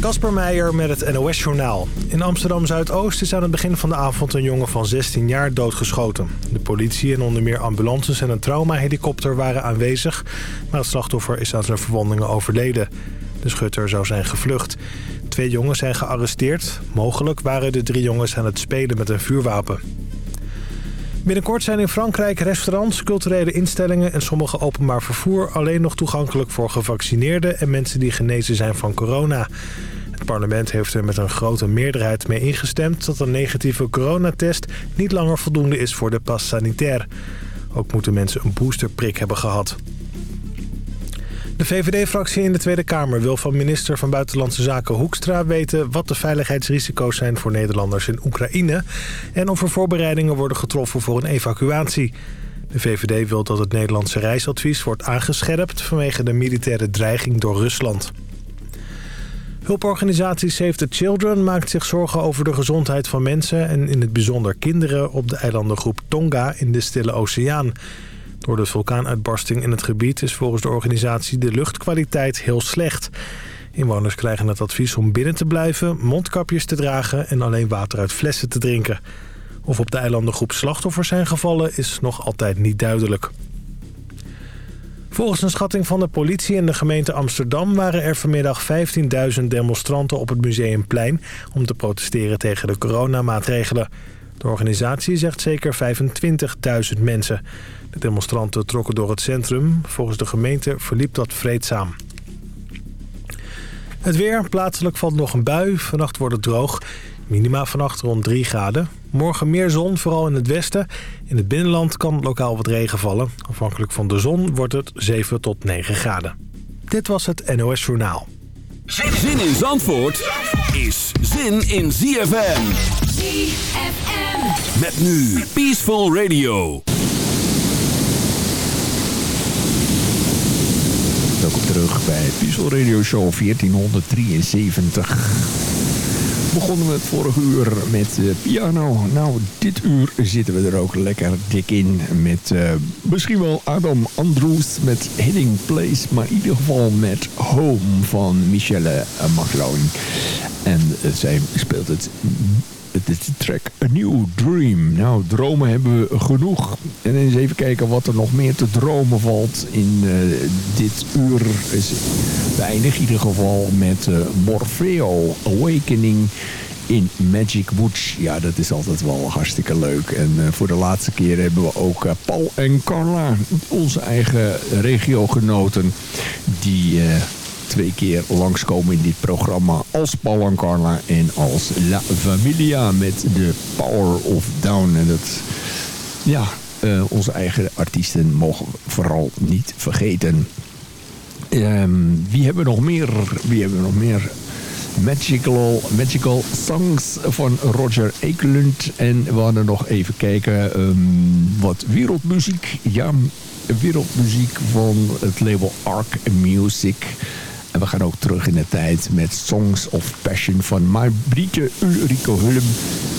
Kasper Meijer met het NOS-journaal. In Amsterdam-Zuidoost is aan het begin van de avond een jongen van 16 jaar doodgeschoten. De politie en onder meer ambulances en een traumahelikopter waren aanwezig... maar het slachtoffer is aan zijn verwondingen overleden. De schutter zou zijn gevlucht. Twee jongens zijn gearresteerd. Mogelijk waren de drie jongens aan het spelen met een vuurwapen. Binnenkort zijn in Frankrijk restaurants, culturele instellingen en sommige openbaar vervoer alleen nog toegankelijk voor gevaccineerden en mensen die genezen zijn van corona. Het parlement heeft er met een grote meerderheid mee ingestemd dat een negatieve coronatest niet langer voldoende is voor de pas sanitaire. Ook moeten mensen een boosterprik hebben gehad. De VVD-fractie in de Tweede Kamer wil van minister van Buitenlandse Zaken Hoekstra weten wat de veiligheidsrisico's zijn voor Nederlanders in Oekraïne en of er voorbereidingen worden getroffen voor een evacuatie. De VVD wil dat het Nederlandse reisadvies wordt aangescherpt vanwege de militaire dreiging door Rusland. Hulporganisatie Save the Children maakt zich zorgen over de gezondheid van mensen... en in het bijzonder kinderen op de eilandengroep Tonga in de Stille Oceaan. Door de vulkaanuitbarsting in het gebied is volgens de organisatie de luchtkwaliteit heel slecht. Inwoners krijgen het advies om binnen te blijven, mondkapjes te dragen en alleen water uit flessen te drinken. Of op de eilandengroep slachtoffers zijn gevallen is nog altijd niet duidelijk. Volgens een schatting van de politie en de gemeente Amsterdam... waren er vanmiddag 15.000 demonstranten op het Museumplein... om te protesteren tegen de coronamaatregelen. De organisatie zegt zeker 25.000 mensen. De demonstranten trokken door het centrum. Volgens de gemeente verliep dat vreedzaam. Het weer. Plaatselijk valt nog een bui. Vannacht wordt het droog. Minima vannacht rond 3 graden. Morgen meer zon, vooral in het westen. In het binnenland kan lokaal wat regen vallen. Afhankelijk van de zon wordt het 7 tot 9 graden. Dit was het NOS Journaal. Zin in Zandvoort is zin in ZFM. ZFM. Met nu Peaceful Radio. Terug bij Peaceful Radio Show 1473 begonnen we het vorige uur met uh, piano. Nou, dit uur zitten we er ook lekker dik in. Met uh, misschien wel Adam Andrews met Hitting Place. Maar in ieder geval met Home van Michelle McLean. En uh, zij speelt het het is de track A New Dream. Nou, dromen hebben we genoeg. En eens even kijken wat er nog meer te dromen valt in uh, dit uur. Is, we eindigen in ieder geval met uh, Morpheo Awakening in Magic Woods. Ja, dat is altijd wel hartstikke leuk. En uh, voor de laatste keer hebben we ook Paul en Carla, onze eigen regiogenoten, die twee keer langskomen in dit programma als Paul en als La Familia met de Power of Down. En dat, ja, uh, onze eigen artiesten mogen vooral niet vergeten. Um, wie hebben we nog meer? Wie hebben we nog meer? Magical, Magical Songs van Roger Ekelund. En we hadden nog even kijken um, wat wereldmuziek. Ja, wereldmuziek van het label Arc Music. En we gaan ook terug in de tijd met Songs of Passion van Marbriete Ulrike Hulm.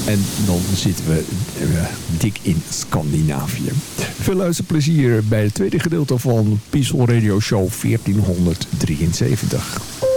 En dan zitten we uh, dik in Scandinavië. Veel luisterplezier bij het tweede gedeelte van Peaceful Radio Show 1473.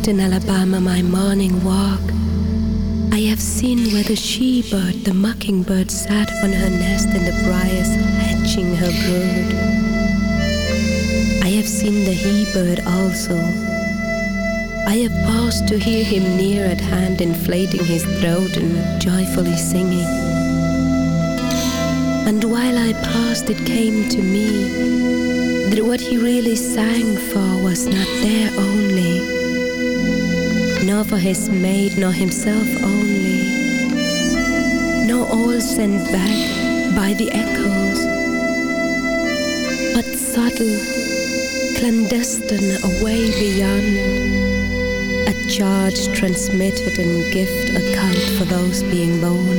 Walked in Alabama my morning walk, I have seen where the she-bird, the mockingbird, sat on her nest in the briars, hatching her brood. I have seen the he-bird also. I have paused to hear him near at hand, inflating his throat and joyfully singing. And while I paused, it came to me that what he really sang for was not there only, nor for his maid, nor himself only, nor all sent back by the echoes, but subtle, clandestine away beyond, a charge transmitted in gift account for those being born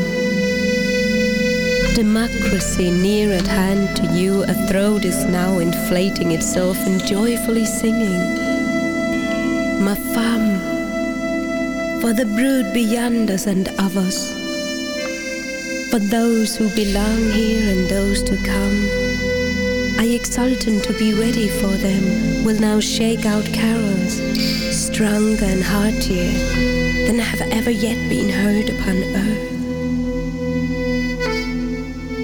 democracy near at hand to you, a throat is now inflating itself and joyfully singing. Ma femme, for the brood beyond us and of us, for those who belong here and those to come. I exultant to be ready for them, will now shake out carols, stronger and heartier than have ever yet been heard upon earth.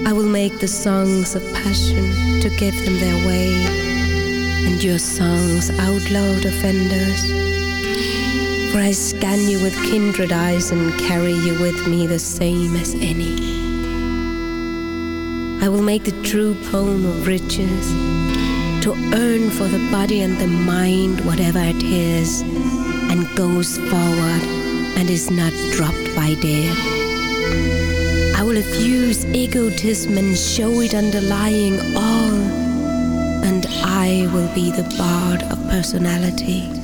I will make the songs of passion to give them their way, and your songs outlawed offenders. For I scan you with kindred eyes and carry you with me the same as any. I will make the true poem of riches to earn for the body and the mind whatever it is and goes forward and is not dropped by death. I will effuse egotism and show it underlying all, and I will be the bard of personality.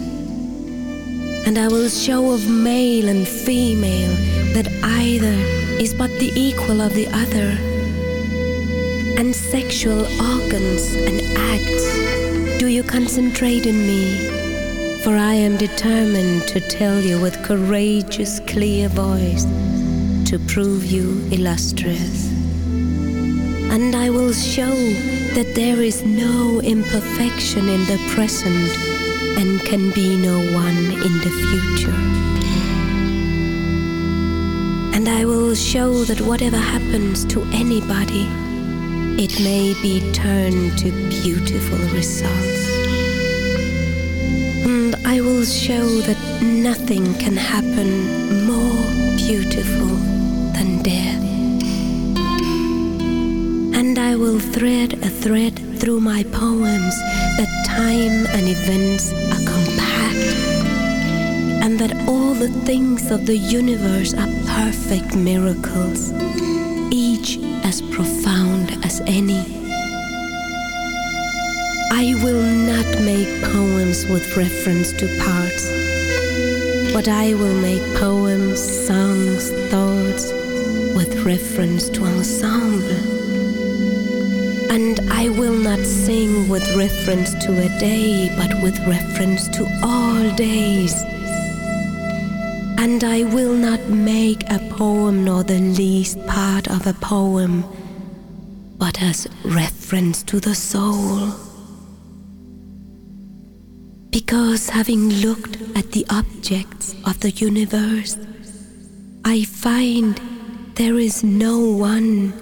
And I will show of male and female that either is but the equal of the other, and sexual organs and acts. Do you concentrate in me? For I am determined to tell you with courageous, clear voice to prove you illustrious. And I will show that there is no imperfection in the present and can be no one in the future. And I will show that whatever happens to anybody, it may be turned to beautiful results. And I will show that nothing can happen more beautiful than death. I will thread a thread through my poems that time and events are compact, and that all the things of the universe are perfect miracles, each as profound as any. I will not make poems with reference to parts, but I will make poems, songs, thoughts with reference to ensemble. And I will not sing with reference to a day, but with reference to all days. And I will not make a poem nor the least part of a poem, but as reference to the soul. Because having looked at the objects of the universe, I find there is no one,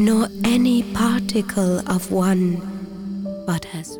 nor any particle of one, but has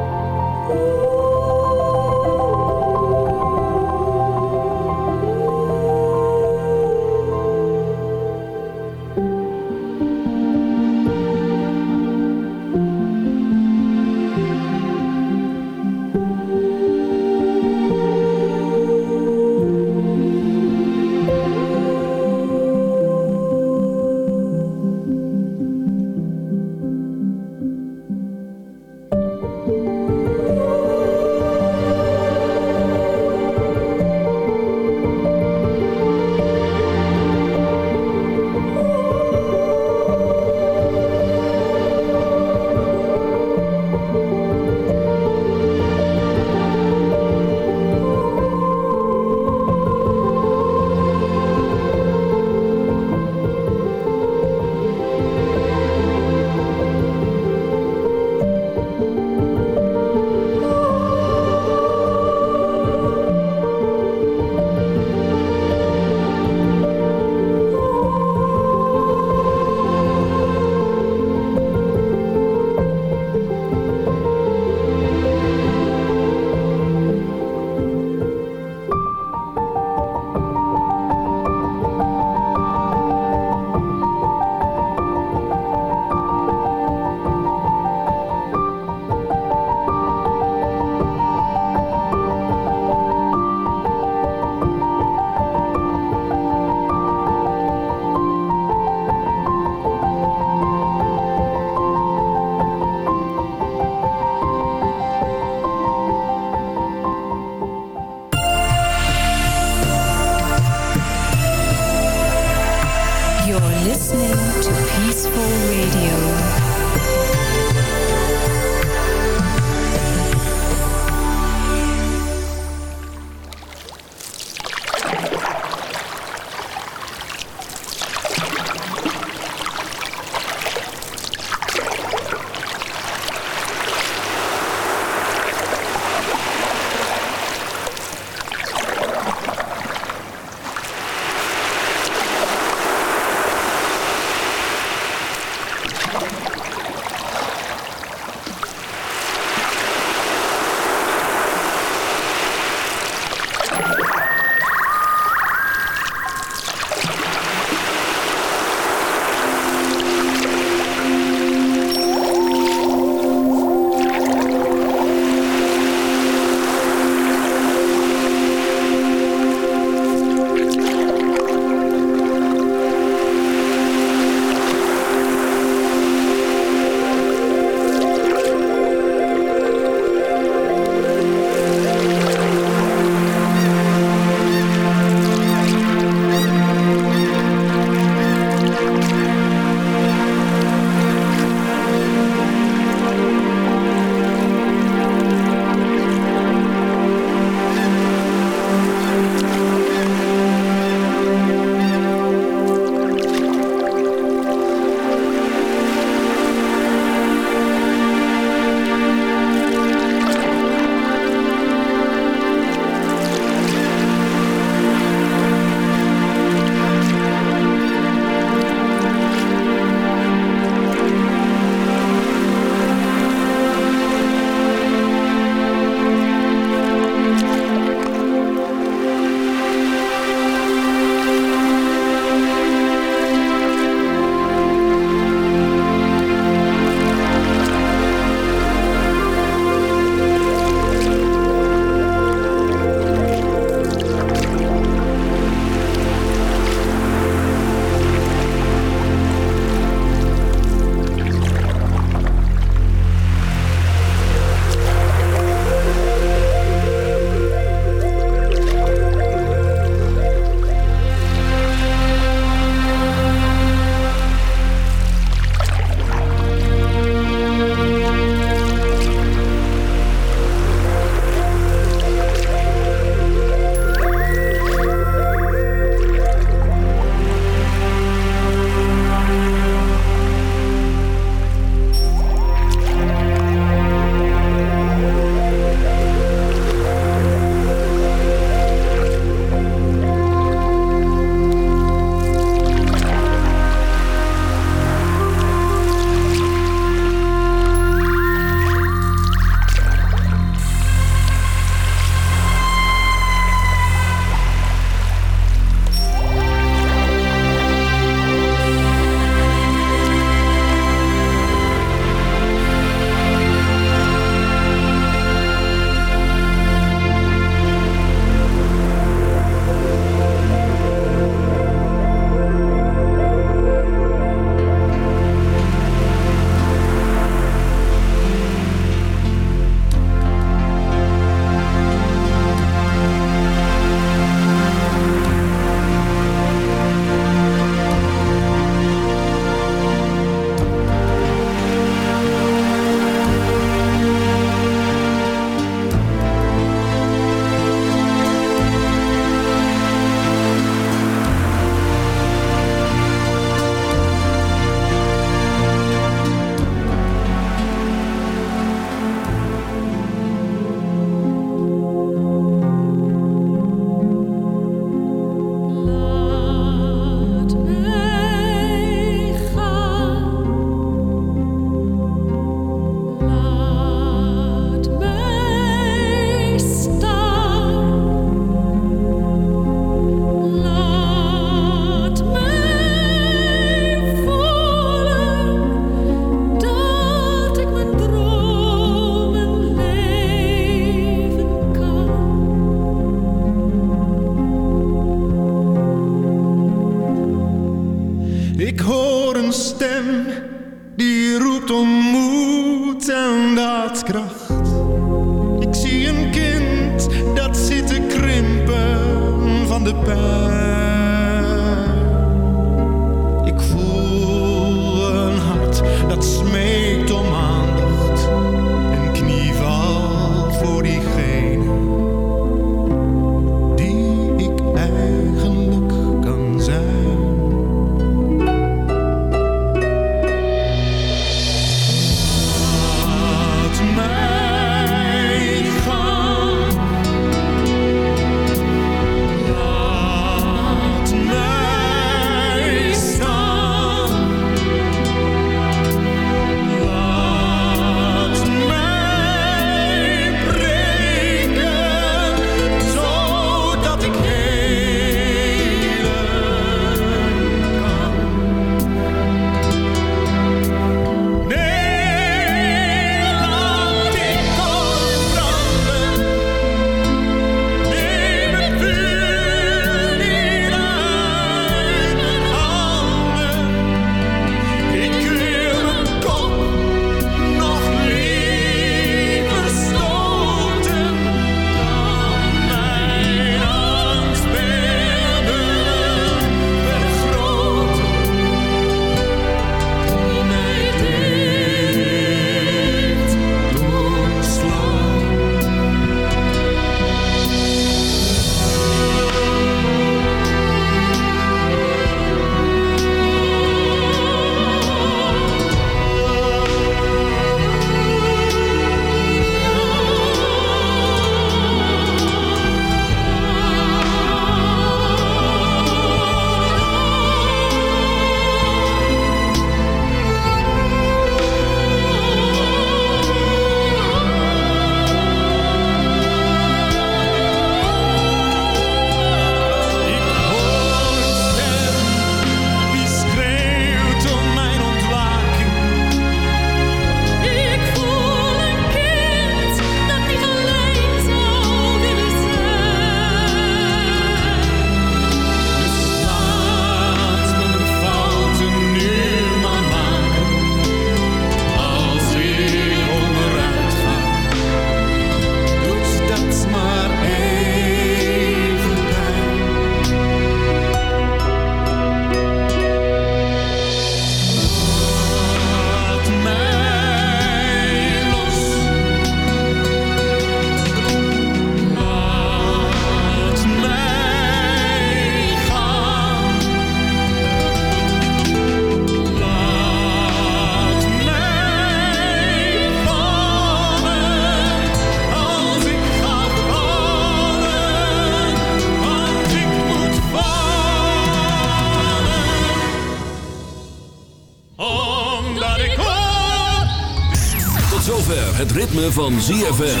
van ZFM.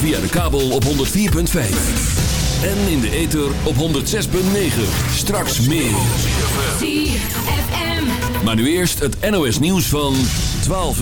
Via de kabel op 104.5. En in de ether op 106.9. Straks meer. ZFM. Maar nu eerst het NOS nieuws van 12 uur.